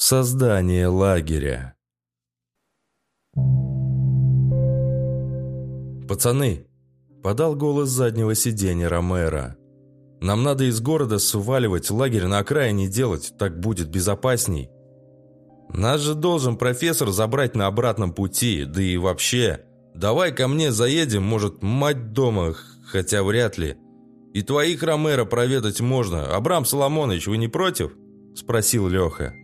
Создание лагеря. «Пацаны!» – подал голос заднего сиденья Ромера. «Нам надо из города сваливать, лагерь на окраине делать, так будет безопасней. Нас же должен профессор забрать на обратном пути, да и вообще. Давай ко мне заедем, может, мать дома, хотя вряд ли. И твоих Ромера проведать можно. Абрам Соломонович, вы не против?» – спросил Леха.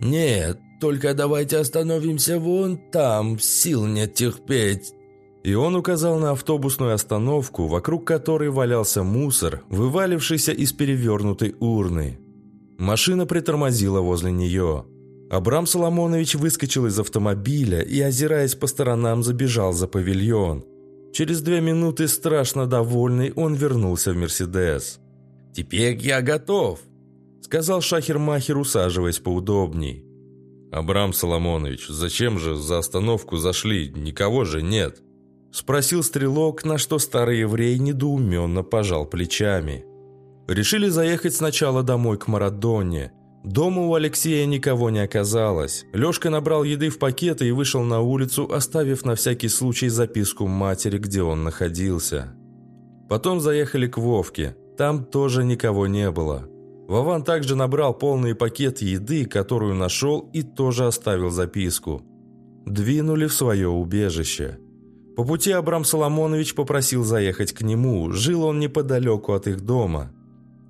«Нет, только давайте остановимся вон там, сил нет терпеть». И он указал на автобусную остановку, вокруг которой валялся мусор, вывалившийся из перевернутой урны. Машина притормозила возле нее. Абрам Соломонович выскочил из автомобиля и, озираясь по сторонам, забежал за павильон. Через две минуты, страшно довольный, он вернулся в «Мерседес». «Теперь я готов», сказал Шахер-Махер, усаживаясь поудобней. «Абрам Соломонович, зачем же за остановку зашли? Никого же нет!» Спросил стрелок, на что старый еврей недоуменно пожал плечами. Решили заехать сначала домой к Марадонне. Дома у Алексея никого не оказалось. Лешка набрал еды в пакеты и вышел на улицу, оставив на всякий случай записку матери, где он находился. Потом заехали к Вовке. Там тоже никого не было. Вован также набрал полный пакет еды, которую нашел, и тоже оставил записку. Двинули в свое убежище. По пути Абрам Соломонович попросил заехать к нему, жил он неподалеку от их дома.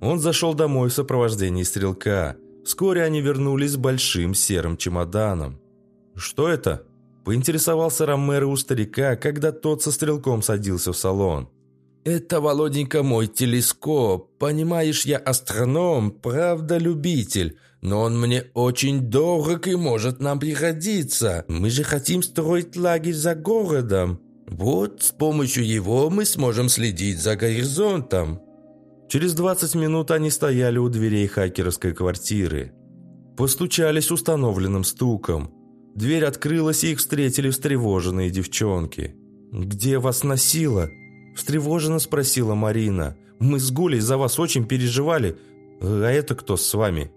Он зашел домой в сопровождении стрелка. Вскоре они вернулись с большим серым чемоданом. «Что это?» – поинтересовался Ромеро у старика, когда тот со стрелком садился в салон. «Это, Володенька, мой телескоп. Понимаешь, я астроном, правда, любитель. Но он мне очень дорог и может нам пригодиться. Мы же хотим строить лагерь за городом. Вот с помощью его мы сможем следить за горизонтом». Через 20 минут они стояли у дверей хакерской квартиры. Постучались установленным стуком. Дверь открылась, и их встретили встревоженные девчонки. «Где вас носило?» Встревоженно спросила Марина. «Мы с Гулей за вас очень переживали. А это кто с вами?»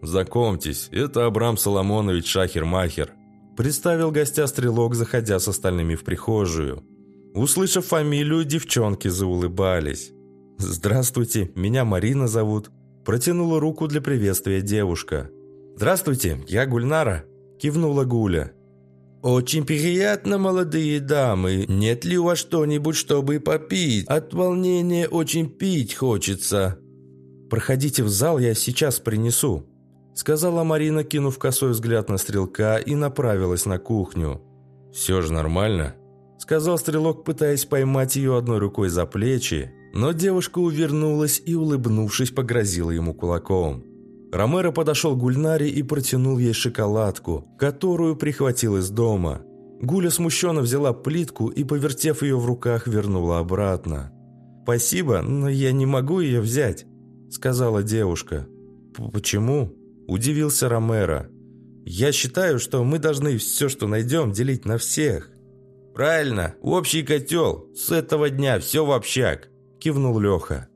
«Знакомьтесь, это Абрам Соломонович Шахер-Махер», представил гостя стрелок, заходя с остальными в прихожую. Услышав фамилию, девчонки заулыбались. «Здравствуйте, меня Марина зовут», протянула руку для приветствия девушка. «Здравствуйте, я Гульнара», кивнула Гуля. «Очень приятно, молодые дамы. Нет ли у вас что-нибудь, чтобы попить? От волнения очень пить хочется». «Проходите в зал, я сейчас принесу», — сказала Марина, кинув косой взгляд на стрелка и направилась на кухню. «Все же нормально», — сказал стрелок, пытаясь поймать ее одной рукой за плечи, но девушка увернулась и, улыбнувшись, погрозила ему кулаком. Ромеро подошел к Гульнаре и протянул ей шоколадку, которую прихватил из дома. Гуля смущенно взяла плитку и, повертев ее в руках, вернула обратно. «Спасибо, но я не могу ее взять», — сказала девушка. «Почему?» – удивился Ромеро. «Я считаю, что мы должны все, что найдем, делить на всех». «Правильно, общий котел. С этого дня все в общак», – кивнул Леха.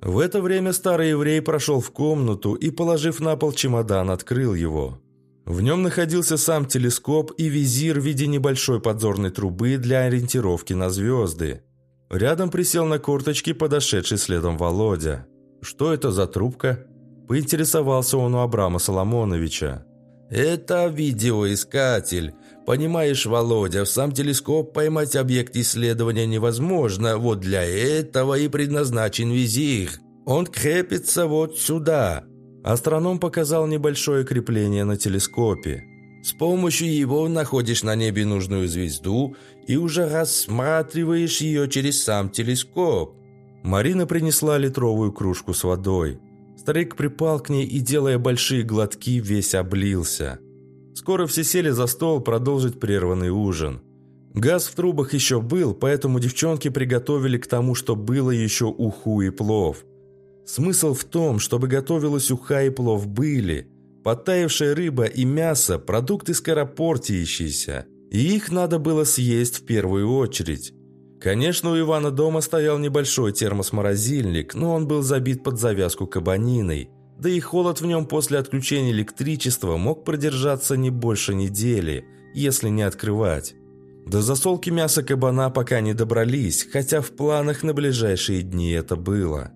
В это время старый еврей прошел в комнату и, положив на пол чемодан, открыл его. В нем находился сам телескоп и визир в виде небольшой подзорной трубы для ориентировки на звезды. Рядом присел на корточки подошедший следом Володя. «Что это за трубка?» – поинтересовался он у Абрама Соломоновича. «Это видеоискатель. Понимаешь, Володя, в сам телескоп поймать объект исследования невозможно. Вот для этого и предназначен визир. Он крепится вот сюда». Астроном показал небольшое крепление на телескопе. С помощью его находишь на небе нужную звезду и уже рассматриваешь ее через сам телескоп. Марина принесла литровую кружку с водой. Старик припал к ней и, делая большие глотки, весь облился. Скоро все сели за стол продолжить прерванный ужин. Газ в трубах еще был, поэтому девчонки приготовили к тому, что было еще уху и плов. Смысл в том, чтобы готовилась уха и плов были. Подтаявшая рыба и мясо – продукты скоропортящиеся, и их надо было съесть в первую очередь. Конечно, у Ивана дома стоял небольшой термос-морозильник, но он был забит под завязку кабаниной. Да и холод в нем после отключения электричества мог продержаться не больше недели, если не открывать. До засолки мяса кабана пока не добрались, хотя в планах на ближайшие дни это было.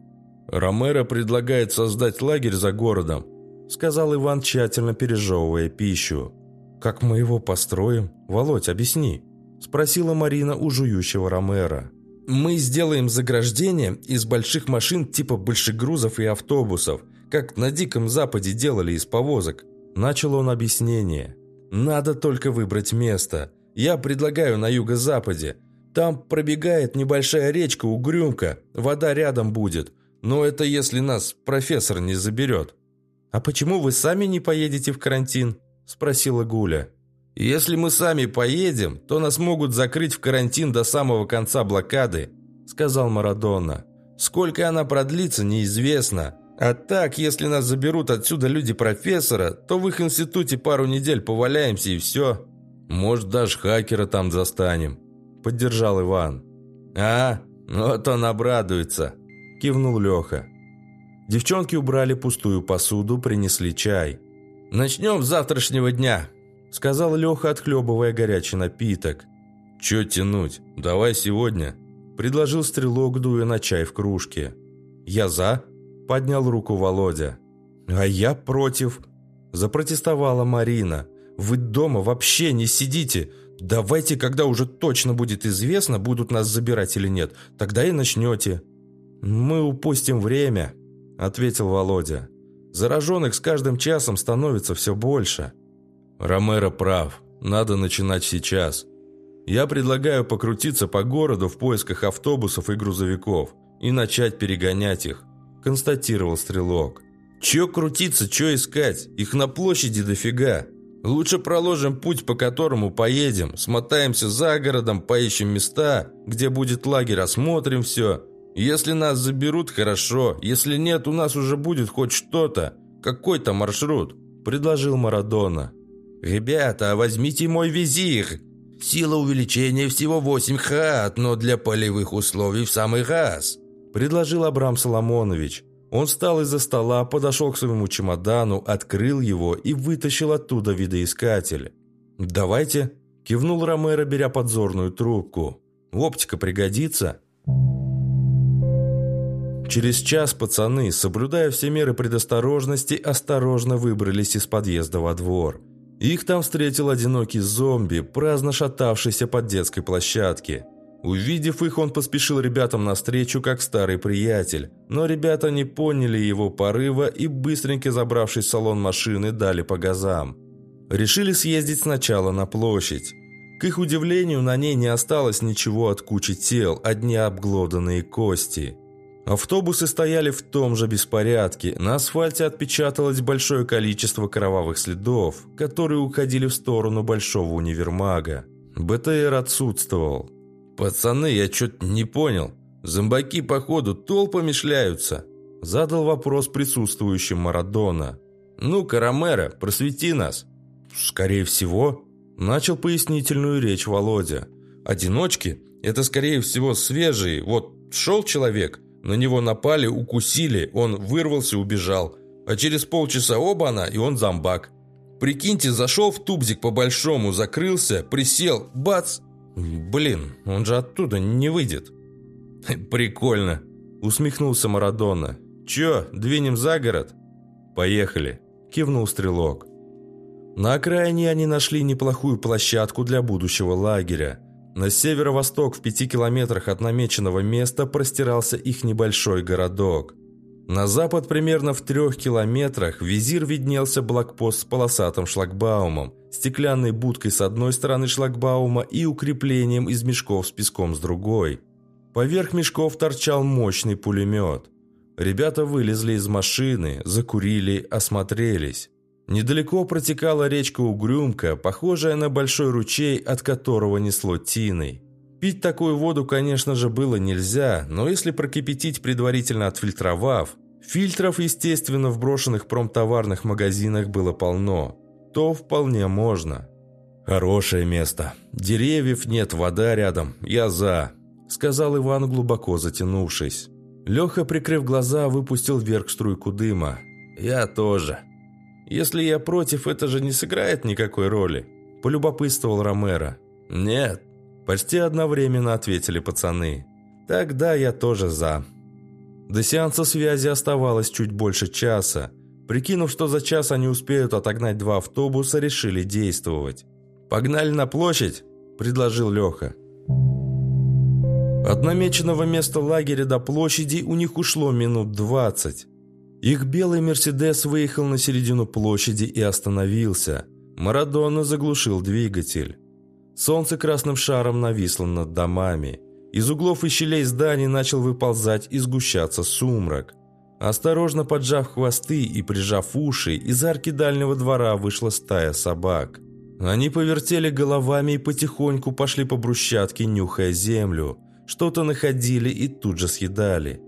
«Ромеро предлагает создать лагерь за городом», — сказал Иван, тщательно пережевывая пищу. «Как мы его построим? Володь, объясни», — спросила Марина у жующего Ромеро. «Мы сделаем заграждение из больших машин типа большегрузов и автобусов, как на Диком Западе делали из повозок», — начал он объяснение. «Надо только выбрать место». Я предлагаю на юго-западе. Там пробегает небольшая речка Угрюмка, вода рядом будет. Но это если нас профессор не заберет». «А почему вы сами не поедете в карантин?» – спросила Гуля. «Если мы сами поедем, то нас могут закрыть в карантин до самого конца блокады», – сказал Марадона. «Сколько она продлится, неизвестно. А так, если нас заберут отсюда люди профессора, то в их институте пару недель поваляемся и все». Может, даже хакера там застанем», — поддержал Иван. «А, вот он обрадуется», — кивнул Леха. Девчонки убрали пустую посуду, принесли чай. «Начнем с завтрашнего дня», — сказал Леха, отхлебывая горячий напиток. «Че тянуть? Давай сегодня», — предложил стрелок, дуя на чай в кружке. «Я за», — поднял руку Володя. «А я против», — запротестовала Марина. Вы дома вообще не сидите. Давайте, когда уже точно будет известно, будут нас забирать или нет, тогда и начнете». «Мы упустим время», — ответил Володя. «Зараженных с каждым часом становится все больше». «Ромеро прав. Надо начинать сейчас. Я предлагаю покрутиться по городу в поисках автобусов и грузовиков и начать перегонять их», — констатировал Стрелок. «Че крутиться, че искать? Их на площади дофига. Лучше проложим путь, по которому поедем, смотаемся за городом, поищем места, где будет лагерь, осмотрим все. Если нас заберут, хорошо. Если нет, у нас уже будет хоть что-то. Какой-то маршрут», – предложил Марадона. «Ребята, возьмите мой визир. Сила увеличения всего 8 хат, но для полевых условий в самый раз», – предложил Абрам Соломонович. Он встал из-за стола, подошел к своему чемодану, открыл его и вытащил оттуда видоискатель. «Давайте», – кивнул Ромеро, беря подзорную трубку. «Оптика пригодится». Через час пацаны, соблюдая все меры предосторожности, осторожно выбрались из подъезда во двор. Их там встретил одинокий зомби, праздно шатавшийся под детской площадке. Увидев их, он поспешил ребятам навстречу, как старый приятель. Но ребята не поняли его порыва и, быстренько забравшись в салон машины, дали по газам. Решили съездить сначала на площадь. К их удивлению, на ней не осталось ничего от кучи тел, одни обглоданные кости. Автобусы стояли в том же беспорядке, на асфальте отпечаталось большое количество кровавых следов, которые уходили в сторону большого универмага. БТР отсутствовал. «Пацаны, я что-то не понял. Зомбаки, походу, толпами шляются?» Задал вопрос присутствующим Марадона. «Ну-ка, Ромеро, просвети нас». «Скорее всего», – начал пояснительную речь Володя. «Одиночки – это, скорее всего, свежие. Вот шел человек, на него напали, укусили, он вырвался, убежал. А через полчаса оба она, и он зомбак. Прикиньте, зашел в тубзик по-большому, закрылся, присел, бац – «Блин, он же оттуда не выйдет». «Прикольно», — усмехнулся Марадона. «Чё, двинем за город?» «Поехали», — кивнул Стрелок. На окраине они нашли неплохую площадку для будущего лагеря. На северо-восток в пяти километрах от намеченного места простирался их небольшой городок. На запад примерно в трех километрах визир виднелся блокпост с полосатым шлагбаумом, стеклянной будкой с одной стороны шлагбаума и укреплением из мешков с песком с другой. Поверх мешков торчал мощный пулемет. Ребята вылезли из машины, закурили, осмотрелись. Недалеко протекала речка Угрюмка, похожая на большой ручей, от которого несло тиной. Пить такую воду, конечно же, было нельзя, но если прокипятить, предварительно отфильтровав, фильтров, естественно, в брошенных промтоварных магазинах было полно, то вполне можно. «Хорошее место. Деревьев нет, вода рядом. Я за», — сказал Иван, глубоко затянувшись. Леха, прикрыв глаза, выпустил вверх струйку дыма. «Я тоже». «Если я против, это же не сыграет никакой роли», – полюбопытствовал Ромеро. «Нет», – почти одновременно ответили пацаны. «Тогда я тоже за». До сеанса связи оставалось чуть больше часа. Прикинув, что за час они успеют отогнать два автобуса, решили действовать. «Погнали на площадь», – предложил Леха. От намеченного места лагеря до площади у них ушло минут двадцать. Их белый «Мерседес» выехал на середину площади и остановился. Марадона заглушил двигатель. Солнце красным шаром нависло над домами. Из углов и щелей зданий начал выползать и сгущаться сумрак. Осторожно поджав хвосты и прижав уши, из арки дальнего двора вышла стая собак. Они повертели головами и потихоньку пошли по брусчатке, нюхая землю. Что-то находили и тут же съедали.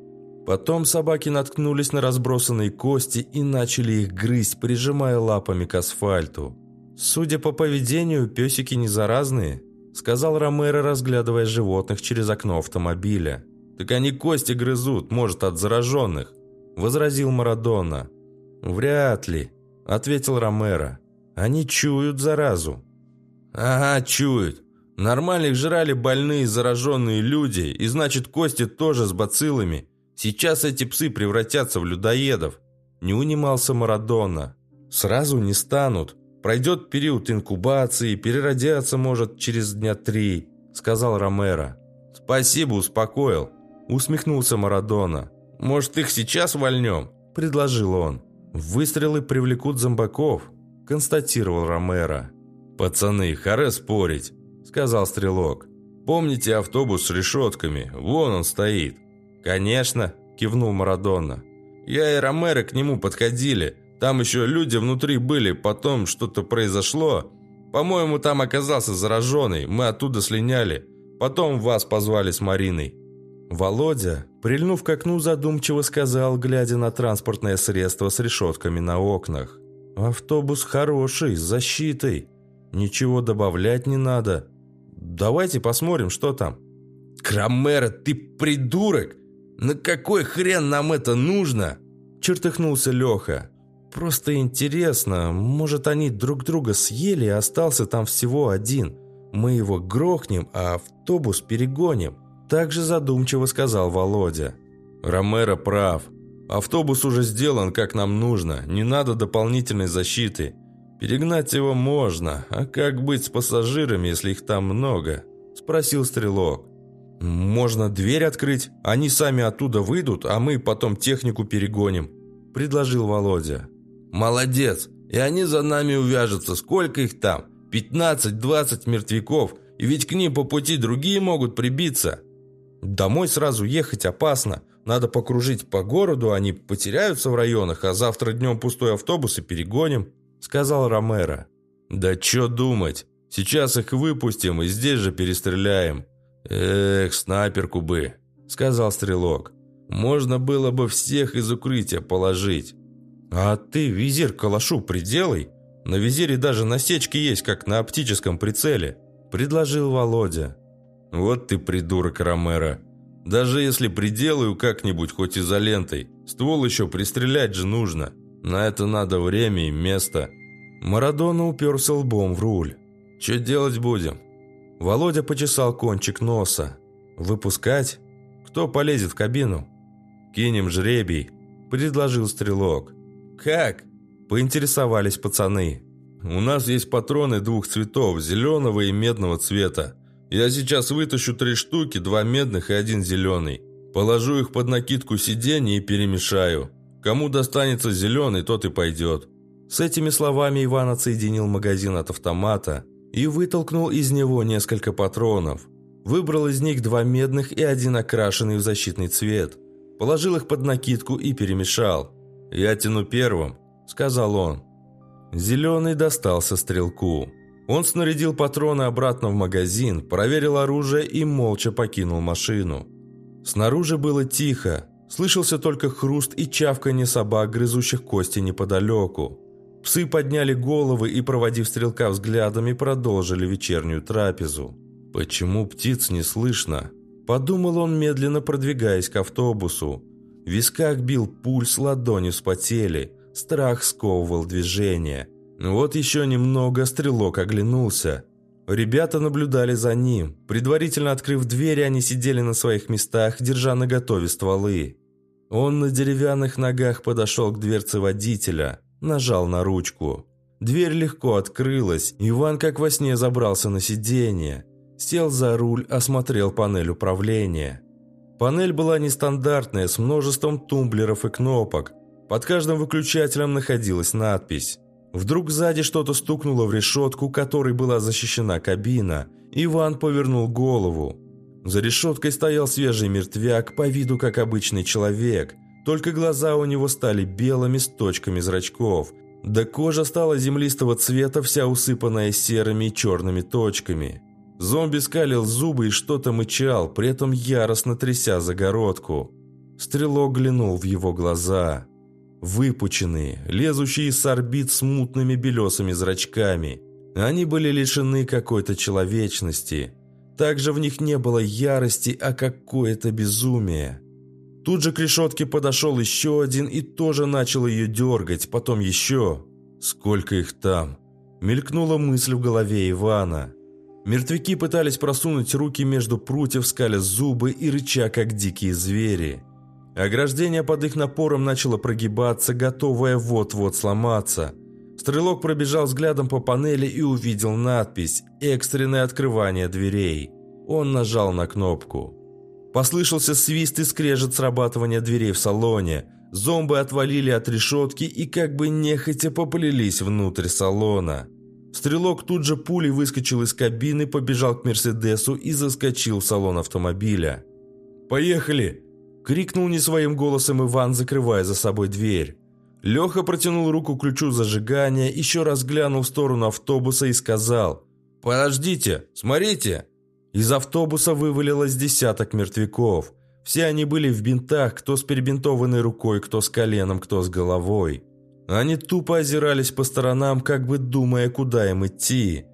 Потом собаки наткнулись на разбросанные кости и начали их грызть, прижимая лапами к асфальту. «Судя по поведению, песики не заразные», — сказал Ромеро, разглядывая животных через окно автомобиля. «Так они кости грызут, может, от зараженных», — возразил Марадона. «Вряд ли», — ответил Ромеро. «Они чуют заразу». «Ага, чуют. Нормальных жрали больные зараженные люди, и значит, кости тоже с бациллами. Сейчас эти псы превратятся в людоедов. Не унимался Марадона. Сразу не станут. Пройдет период инкубации, переродятся, может, через дня три, сказал Ромеро. Спасибо, успокоил. Усмехнулся Марадона. Может, их сейчас вольнем? Предложил он. Выстрелы привлекут зомбаков, констатировал Ромеро. Пацаны, харе спорить, сказал Стрелок. Помните автобус с решетками? Вон он стоит. «Конечно», – кивнул Марадона. «Я и Ромеро к нему подходили. Там еще люди внутри были, потом что-то произошло. По-моему, там оказался зараженный, мы оттуда слиняли. Потом вас позвали с Мариной». Володя, прильнув к окну, задумчиво сказал, глядя на транспортное средство с решетками на окнах. «Автобус хороший, с защитой. Ничего добавлять не надо. Давайте посмотрим, что там». «Крамера, ты придурок! «На какой хрен нам это нужно?» Чертыхнулся Леха. «Просто интересно, может, они друг друга съели, и остался там всего один. Мы его грохнем, а автобус перегоним», также задумчиво сказал Володя. «Ромеро прав. Автобус уже сделан, как нам нужно. Не надо дополнительной защиты. Перегнать его можно, а как быть с пассажирами, если их там много?» Спросил Стрелок. «Можно дверь открыть, они сами оттуда выйдут, а мы потом технику перегоним», – предложил Володя. «Молодец! И они за нами увяжутся. Сколько их там? 15-20 мертвяков. И ведь к ним по пути другие могут прибиться». «Домой сразу ехать опасно. Надо покружить по городу, они потеряются в районах, а завтра днем пустой автобус и перегоним», – сказал Ромеро. «Да чё думать? Сейчас их выпустим и здесь же перестреляем», «Эх, снайперку бы», — сказал стрелок. «Можно было бы всех из укрытия положить». «А ты визир калашу приделай. На визире даже насечки есть, как на оптическом прицеле», — предложил Володя. «Вот ты придурок, Ромеро. Даже если приделаю как-нибудь, хоть изолентой, ствол еще пристрелять же нужно. На это надо время и место». Марадона уперся лбом в руль. «Что делать будем?» Володя почесал кончик носа. «Выпускать? Кто полезет в кабину?» «Кинем жребий», – предложил стрелок. «Как?» – поинтересовались пацаны. «У нас есть патроны двух цветов, зеленого и медного цвета. Я сейчас вытащу три штуки, два медных и один зеленый. Положу их под накидку сиденья и перемешаю. Кому достанется зеленый, тот и пойдет». С этими словами Иван отсоединил магазин от автомата и вытолкнул из него несколько патронов. Выбрал из них два медных и один окрашенный в защитный цвет. Положил их под накидку и перемешал. «Я тяну первым», — сказал он. Зеленый достался стрелку. Он снарядил патроны обратно в магазин, проверил оружие и молча покинул машину. Снаружи было тихо, слышался только хруст и чавканье собак, грызущих кости неподалеку. Псы подняли головы и, проводив стрелка взглядами, продолжили вечернюю трапезу. «Почему птиц не слышно?» Подумал он, медленно продвигаясь к автобусу. В висках бил пульс, ладони вспотели. Страх сковывал движение. Вот еще немного стрелок оглянулся. Ребята наблюдали за ним. Предварительно открыв двери, они сидели на своих местах, держа наготове стволы. Он на деревянных ногах подошел к дверце водителя, нажал на ручку. Дверь легко открылась, Иван как во сне забрался на сиденье. Сел за руль, осмотрел панель управления. Панель была нестандартная, с множеством тумблеров и кнопок. Под каждым выключателем находилась надпись. Вдруг сзади что-то стукнуло в решетку, которой была защищена кабина. Иван повернул голову. За решеткой стоял свежий мертвяк, по виду как обычный человек. Только глаза у него стали белыми с точками зрачков. Да кожа стала землистого цвета, вся усыпанная серыми и черными точками. Зомби скалил зубы и что-то мычал, при этом яростно тряся загородку. Стрелок глянул в его глаза. Выпученные, лезущие с орбит с мутными белесыми зрачками. Они были лишены какой-то человечности. Также в них не было ярости, а какое-то безумие. Тут же к решетке подошел еще один и тоже начал ее дергать, потом еще. Сколько их там? Мелькнула мысль в голове Ивана. Мертвяки пытались просунуть руки между прутьев, скаля зубы и рыча, как дикие звери. Ограждение под их напором начало прогибаться, готовое вот-вот сломаться. Стрелок пробежал взглядом по панели и увидел надпись «Экстренное открывание дверей». Он нажал на кнопку. Послышался свист и скрежет срабатывания дверей в салоне. Зомбы отвалили от решетки и как бы нехотя поплелись внутрь салона. Стрелок тут же пулей выскочил из кабины, побежал к «Мерседесу» и заскочил в салон автомобиля. «Поехали!» – крикнул не своим голосом Иван, закрывая за собой дверь. Леха протянул руку к ключу зажигания, еще раз глянул в сторону автобуса и сказал «Подождите, смотрите!» Из автобуса вывалилось десяток мертвяков. Все они были в бинтах, кто с перебинтованной рукой, кто с коленом, кто с головой. Они тупо озирались по сторонам, как бы думая, куда им идти.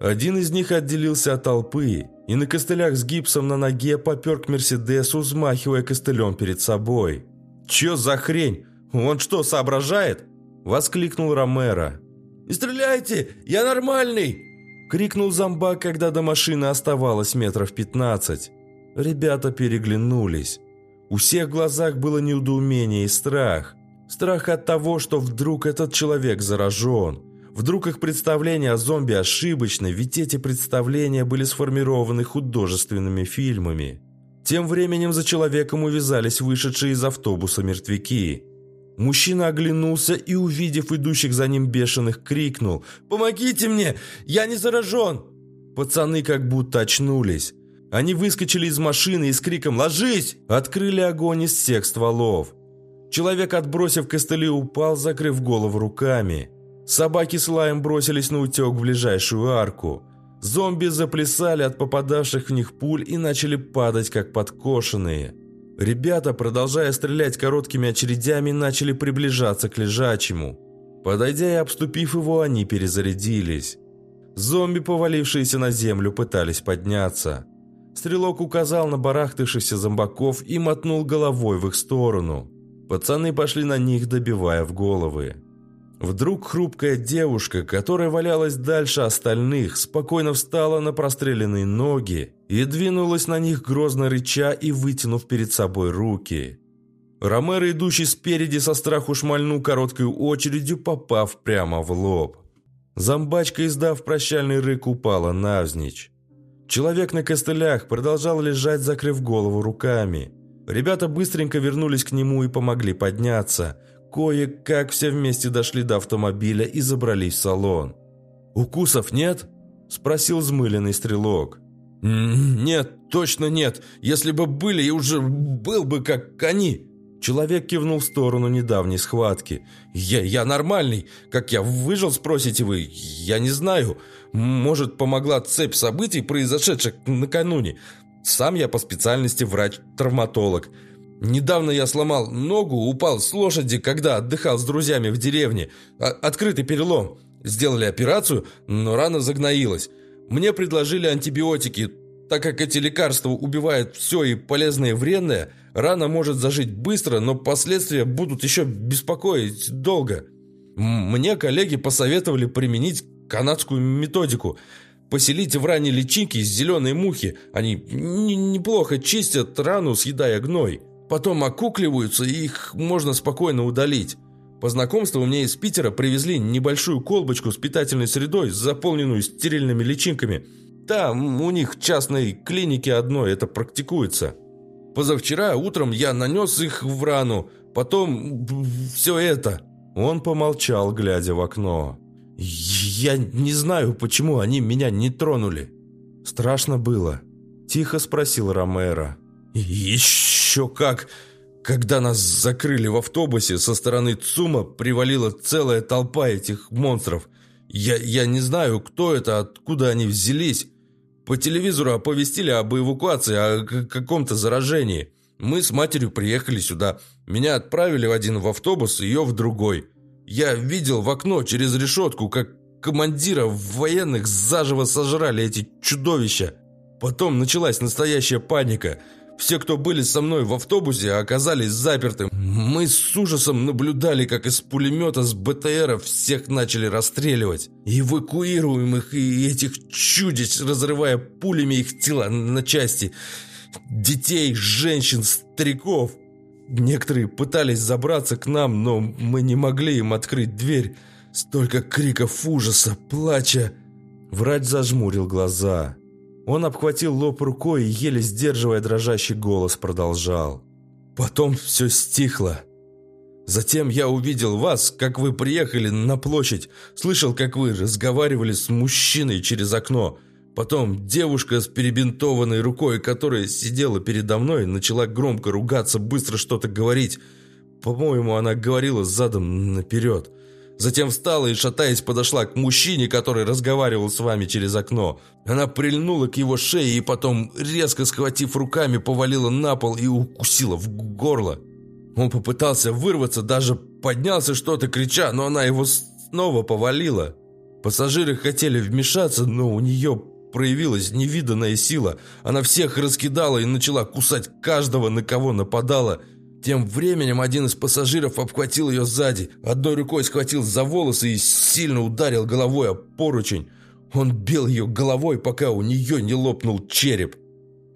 Один из них отделился от толпы и на костылях с гипсом на ноге попер к Мерседесу, взмахивая костылем перед собой. «Чё за хрень? Он что, соображает?» – воскликнул Ромеро. «Не стреляйте! Я нормальный!» – крикнул зомбак, когда до машины оставалось метров пятнадцать. Ребята переглянулись. У всех в глазах было недоумение и страх. Страх от того, что вдруг этот человек заражен. Вдруг их представления о зомби ошибочны, ведь эти представления были сформированы художественными фильмами. Тем временем за человеком увязались вышедшие из автобуса мертвяки. Мужчина оглянулся и, увидев идущих за ним бешеных, крикнул «Помогите мне! Я не заражен!» Пацаны как будто очнулись. Они выскочили из машины и с криком «Ложись!» открыли огонь из всех стволов. Человек, отбросив костыли, упал, закрыв голову руками. Собаки с лаем бросились на утек в ближайшую арку. Зомби заплясали от попадавших в них пуль и начали падать, как подкошенные. Ребята, продолжая стрелять короткими очередями, начали приближаться к лежачему. Подойдя и обступив его, они перезарядились. Зомби, повалившиеся на землю, пытались подняться. Стрелок указал на барахтавшихся зомбаков и мотнул головой в их сторону. Пацаны пошли на них, добивая в головы. Вдруг хрупкая девушка, которая валялась дальше остальных, спокойно встала на простреленные ноги и двинулась на них грозно рыча и вытянув перед собой руки. Ромеро, идущий спереди, со страху шмальнул короткой очередью, попав прямо в лоб. Зомбачка, издав прощальный рык, упала навзничь. Человек на костылях продолжал лежать, закрыв голову руками – Ребята быстренько вернулись к нему и помогли подняться. Кое-как все вместе дошли до автомобиля и забрались в салон. «Укусов нет?» – спросил взмыленный стрелок. «Нет, точно нет. Если бы были, я уже был бы как они». Человек кивнул в сторону недавней схватки. «Я, я нормальный. Как я выжил, спросите вы? Я не знаю. Может, помогла цепь событий, произошедших накануне. Сам я по специальности врач-травматолог. Недавно я сломал ногу, упал с лошади, когда отдыхал с друзьями в деревне. А открытый перелом. Сделали операцию, но рана загноилась. Мне предложили антибиотики. Так как эти лекарства убивают все и полезное и вредное, рана может зажить быстро, но последствия будут еще беспокоить долго. Мне коллеги посоветовали применить канадскую методику – Поселите в ране личинки из зеленой мухи. Они неплохо чистят рану, съедая гной. Потом окукливаются, и их можно спокойно удалить. По знакомству мне из Питера привезли небольшую колбочку с питательной средой, заполненную стерильными личинками. Там у них в частной клинике одной это практикуется. Позавчера утром я нанес их в рану, потом все это. Он помолчал, глядя в окно. «Я не знаю, почему они меня не тронули». «Страшно было?» – тихо спросил Ромеро. «Еще как!» Когда нас закрыли в автобусе, со стороны ЦУМа привалила целая толпа этих монстров. Я, я не знаю, кто это, откуда они взялись. По телевизору оповестили об эвакуации, о каком-то заражении. Мы с матерью приехали сюда. Меня отправили в один в автобус, ее в другой. Я видел в окно через решетку, как командира военных заживо сожрали эти чудовища. Потом началась настоящая паника. Все, кто были со мной в автобусе, оказались заперты. Мы с ужасом наблюдали, как из пулемета с БТРа всех начали расстреливать. Эвакуируемых и этих чудищ, разрывая пулями их тела на части. Детей, женщин, стариков. Некоторые пытались забраться к нам, но мы не могли им открыть дверь. Столько криков ужаса, плача. Врач зажмурил глаза. Он обхватил лоб рукой и, еле сдерживая дрожащий голос, продолжал. Потом все стихло. Затем я увидел вас, как вы приехали на площадь, слышал, как вы разговаривали с мужчиной через окно – Потом девушка с перебинтованной рукой, которая сидела передо мной, начала громко ругаться, быстро что-то говорить. По-моему, она говорила задом наперед. Затем встала и, шатаясь, подошла к мужчине, который разговаривал с вами через окно. Она прильнула к его шее и потом, резко схватив руками, повалила на пол и укусила в горло. Он попытался вырваться, даже поднялся что-то крича, но она его снова повалила. Пассажиры хотели вмешаться, но у нее проявилась невиданная сила. Она всех раскидала и начала кусать каждого, на кого нападала. Тем временем один из пассажиров обхватил ее сзади, одной рукой схватил за волосы и сильно ударил головой о поручень. Он бил ее головой, пока у нее не лопнул череп.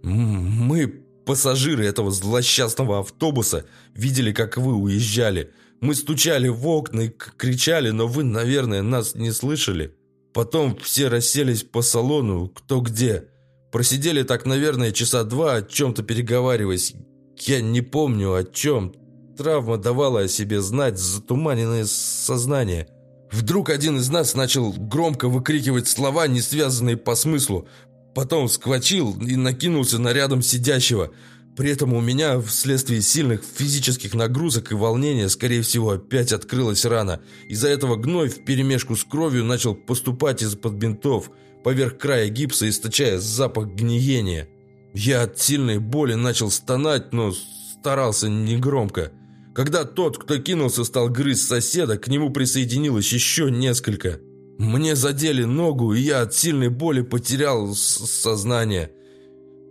Мы, пассажиры этого злосчастного автобуса, видели, как вы уезжали. Мы стучали в окна и кричали, но вы, наверное, нас не слышали. Потом все расселись по салону, кто где. Просидели так, наверное, часа два, о чем-то переговариваясь. Я не помню, о чем. Травма давала о себе знать, затуманенное сознание. Вдруг один из нас начал громко выкрикивать слова, не связанные по смыслу. Потом вскочил и накинулся на рядом сидящего – при этом у меня вследствие сильных физических нагрузок и волнения, скорее всего, опять открылась рана. Из-за этого гной вперемешку с кровью начал поступать из-под бинтов, поверх края гипса, источая запах гниения. Я от сильной боли начал стонать, но старался негромко. Когда тот, кто кинулся, стал грызть соседа, к нему присоединилось еще несколько. Мне задели ногу, и я от сильной боли потерял сознание –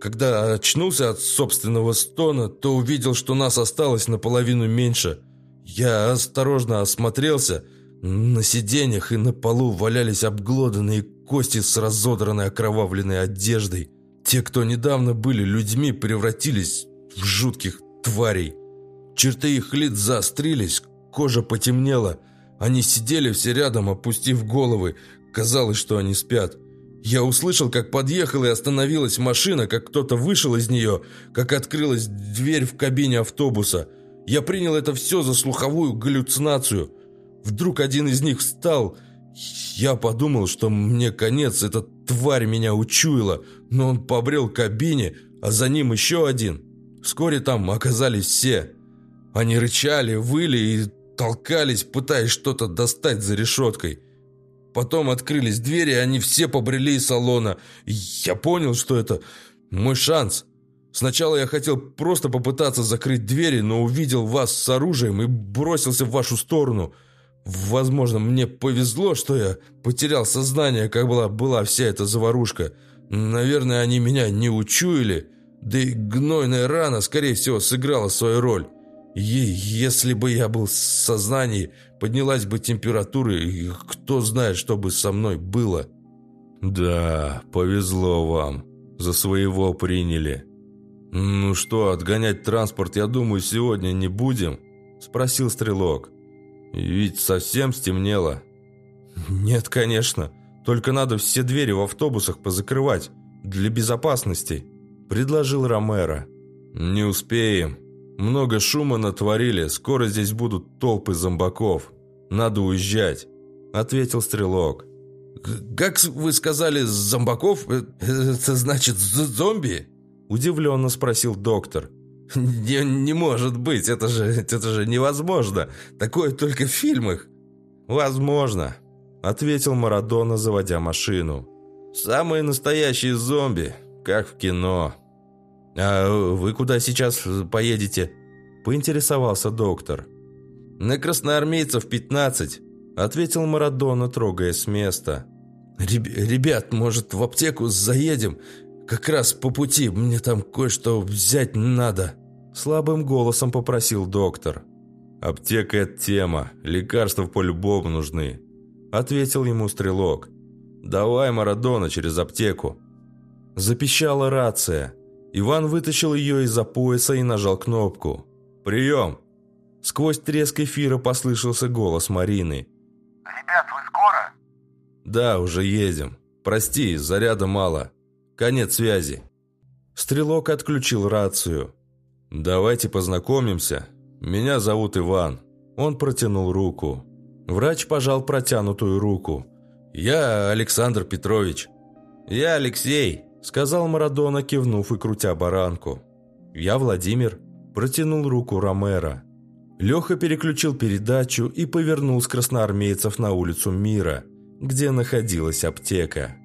когда очнулся от собственного стона, то увидел, что нас осталось наполовину меньше. Я осторожно осмотрелся. На сиденьях и на полу валялись обглоданные кости с разодранной окровавленной одеждой. Те, кто недавно были людьми, превратились в жутких тварей. Черты их лиц заострились, кожа потемнела. Они сидели все рядом, опустив головы. Казалось, что они спят. Я услышал, как подъехала и остановилась машина, как кто-то вышел из нее, как открылась дверь в кабине автобуса. Я принял это все за слуховую галлюцинацию. Вдруг один из них встал. Я подумал, что мне конец, эта тварь меня учуяла, но он побрел к кабине, а за ним еще один. Вскоре там оказались все. Они рычали, выли и толкались, пытаясь что-то достать за решеткой. Потом открылись двери, и они все побрели из салона. Я понял, что это мой шанс. Сначала я хотел просто попытаться закрыть двери, но увидел вас с оружием и бросился в вашу сторону. Возможно, мне повезло, что я потерял сознание, как была, была вся эта заварушка. Наверное, они меня не учуяли, да и гнойная рана, скорее всего, сыграла свою роль. И если бы я был в сознании, поднялась бы температура, и кто знает, что бы со мной было. Да, повезло вам. За своего приняли. Ну что, отгонять транспорт, я думаю, сегодня не будем? Спросил Стрелок. Ведь совсем стемнело. Нет, конечно. Только надо все двери в автобусах позакрывать. Для безопасности. Предложил Ромеро. Не успеем. Много шума натворили, скоро здесь будут толпы зомбаков. Надо уезжать», — ответил Стрелок. «Как вы сказали, зомбаков? Э, это значит зомби?» — удивленно спросил доктор. «Не, не может быть, это же, это же невозможно. Такое только в фильмах». «Возможно», — ответил Марадона, заводя машину. «Самые настоящие зомби, как в кино». «А вы куда сейчас поедете?» – поинтересовался доктор. «На красноармейцев 15», – ответил Марадона, трогая с места. «Ребят, может, в аптеку заедем? Как раз по пути, мне там кое-что взять надо», – слабым голосом попросил доктор. «Аптека – это тема, лекарства по-любому нужны», – ответил ему стрелок. «Давай, Марадона, через аптеку». Запищала рация. Иван вытащил ее из-за пояса и нажал кнопку. «Прием!» Сквозь треск эфира послышался голос Марины. «Ребят, вы скоро?» «Да, уже едем. Прости, заряда мало. Конец связи». Стрелок отключил рацию. «Давайте познакомимся. Меня зовут Иван». Он протянул руку. Врач пожал протянутую руку. «Я Александр Петрович». «Я Алексей», сказал Марадона, кивнув и крутя баранку. «Я Владимир», – протянул руку Ромеро. Леха переключил передачу и повернул с красноармейцев на улицу Мира, где находилась аптека.